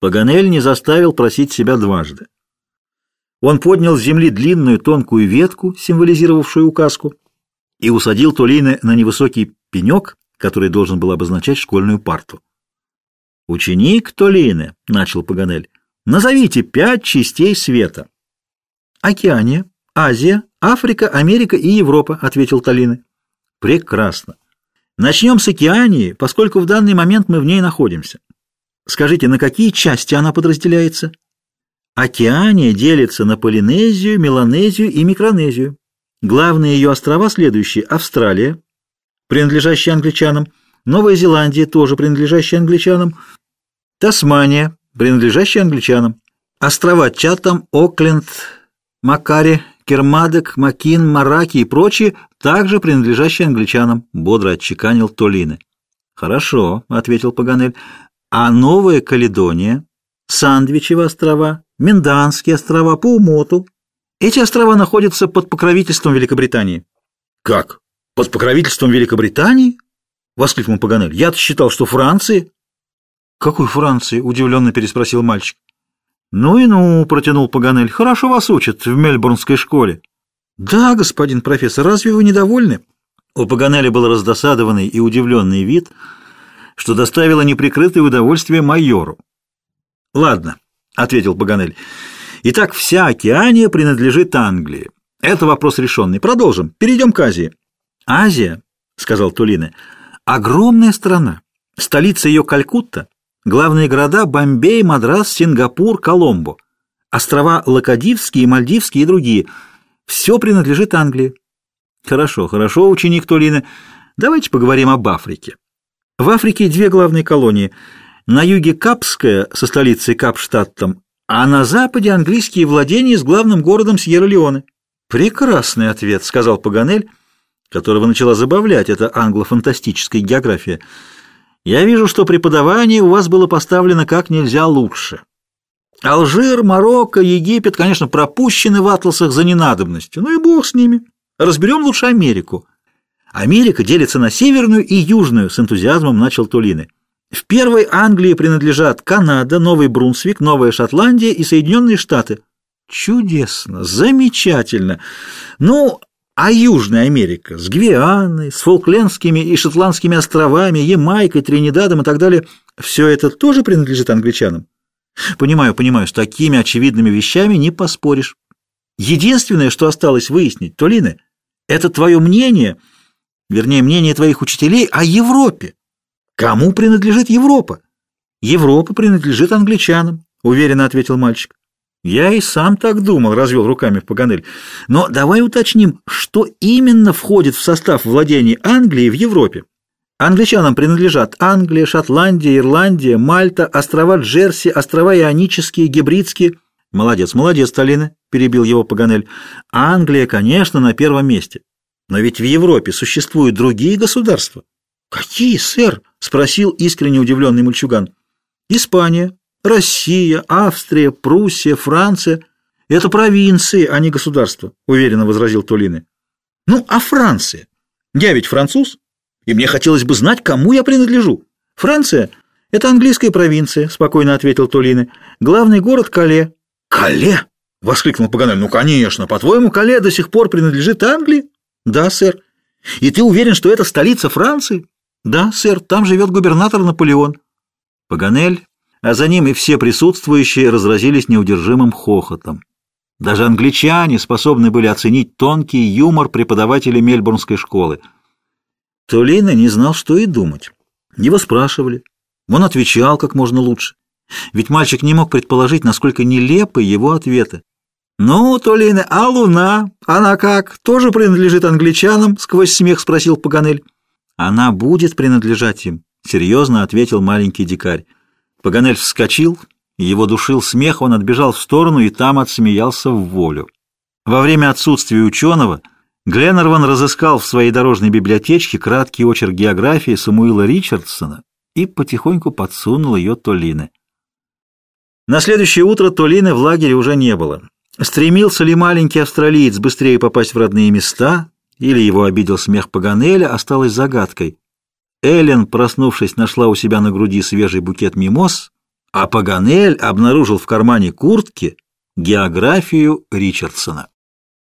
Паганель не заставил просить себя дважды. Он поднял с земли длинную тонкую ветку, символизировавшую указку, и усадил Толины на невысокий пенек, который должен был обозначать школьную парту. «Ученик Толины», — начал Паганель, — «назовите пять частей света». «Океания, Азия, Африка, Америка и Европа», — ответил Толины. «Прекрасно. Начнем с Океании, поскольку в данный момент мы в ней находимся. Скажите, на какие части она подразделяется?» Океания делится на Полинезию, Меланезию и Микронезию. Главные ее острова следующие – Австралия, принадлежащая англичанам, Новая Зеландия, тоже принадлежащая англичанам, Тасмания, принадлежащая англичанам, острова Чатам, Окленд, Макари, Кермадек, Макин, Мараки и прочие, также принадлежащие англичанам, бодро отчеканил Толины. «Хорошо», — ответил Паганель, — «а Новая Каледония, Сандвичевы острова, Минданские острова, Паумоту. Эти острова находятся под покровительством Великобритании. Как? Под покровительством Великобритании? Воскликнул Паганель. Я-то считал, что Франции. Какой Франции? Удивленно переспросил мальчик. Ну и ну, протянул Паганель. Хорошо вас учат в Мельбурнской школе. Да, господин профессор, разве вы недовольны? У Паганеля был раздосадованный и удивленный вид, что доставило неприкрытое удовольствие майору. Ладно, ответил Паганель. Итак, вся Океания принадлежит Англии. Это вопрос решенный. Продолжим. Перейдем к Азии. Азия, сказал Тулина, огромная страна. Столица ее Калькутта, главные города Бомбей, Мадрас, Сингапур, Коломбо. Острова Лакадивские, Мальдивские и другие. Все принадлежит Англии. Хорошо, хорошо, ученик Тулина. Давайте поговорим об Африке. В Африке две главные колонии – на юге Капская со столицей Капштадтом, а на западе английские владения с главным городом Сьерра-Леоне. Прекрасный ответ, сказал Паганель, которого начала забавлять эта англо-фантастическая география. Я вижу, что преподавание у вас было поставлено как нельзя лучше. Алжир, Марокко, Египет, конечно, пропущены в атласах за ненадобностью. Ну и бог с ними. Разберем лучше Америку. Америка делится на северную и южную, с энтузиазмом начал Тулины. В первой Англии принадлежат Канада, Новый Брунсвик, Новая Шотландия и Соединенные Штаты. Чудесно, замечательно. Ну, а Южная Америка с Гвианой, с Фолклендскими и Шотландскими островами, Ямайкой, Тринидадом и так далее, все это тоже принадлежит англичанам? Понимаю, понимаю, с такими очевидными вещами не поспоришь. Единственное, что осталось выяснить, Толины, это твое мнение, вернее, мнение твоих учителей о Европе. Кому принадлежит Европа? Европа принадлежит англичанам, уверенно ответил мальчик. Я и сам так думал, развел руками в Паганель. Но давай уточним, что именно входит в состав владений Англии в Европе. Англичанам принадлежат Англия, Шотландия, Ирландия, Мальта, острова Джерси, острова Ионические, Гибридские. Молодец, молодец, Талина, перебил его Паганель. Англия, конечно, на первом месте. Но ведь в Европе существуют другие государства. «Какие, сэр?» — спросил искренне удивленный мальчуган. «Испания, Россия, Австрия, Пруссия, Франция — это провинции, а не государства», — уверенно возразил Тулины. «Ну, а Франция? Я ведь француз, и мне хотелось бы знать, кому я принадлежу. Франция — это английская провинция», — спокойно ответил Тулины. «Главный город — Кале». «Кале?» — воскликнул Паганель. «Ну, конечно. По-твоему, Кале до сих пор принадлежит Англии?» «Да, сэр. И ты уверен, что это столица Франции?» «Да, сэр, там живет губернатор Наполеон». Паганель, а за ним и все присутствующие разразились неудержимым хохотом. Даже англичане способны были оценить тонкий юмор преподавателя Мельбурнской школы. Толина не знал, что и думать. Его спрашивали. Он отвечал как можно лучше. Ведь мальчик не мог предположить, насколько нелепы его ответы. «Ну, Толина, а луна? Она как? Тоже принадлежит англичанам?» — сквозь смех спросил Паганель. Она будет принадлежать им, серьезно ответил маленький дикарь. Паганель вскочил, его душил смех, он отбежал в сторону и там отсмеялся в волю. Во время отсутствия ученого Гленнерван разыскал в своей дорожной библиотечке краткий очерк географии Самуила Ричардсона и потихоньку подсунул ее Толине. На следующее утро Толины в лагере уже не было. Стремился ли маленький австралиец быстрее попасть в родные места, или его обидел смех Паганеля, осталось загадкой. Эллен, проснувшись, нашла у себя на груди свежий букет мимоз, а Паганель обнаружил в кармане куртки географию Ричардсона.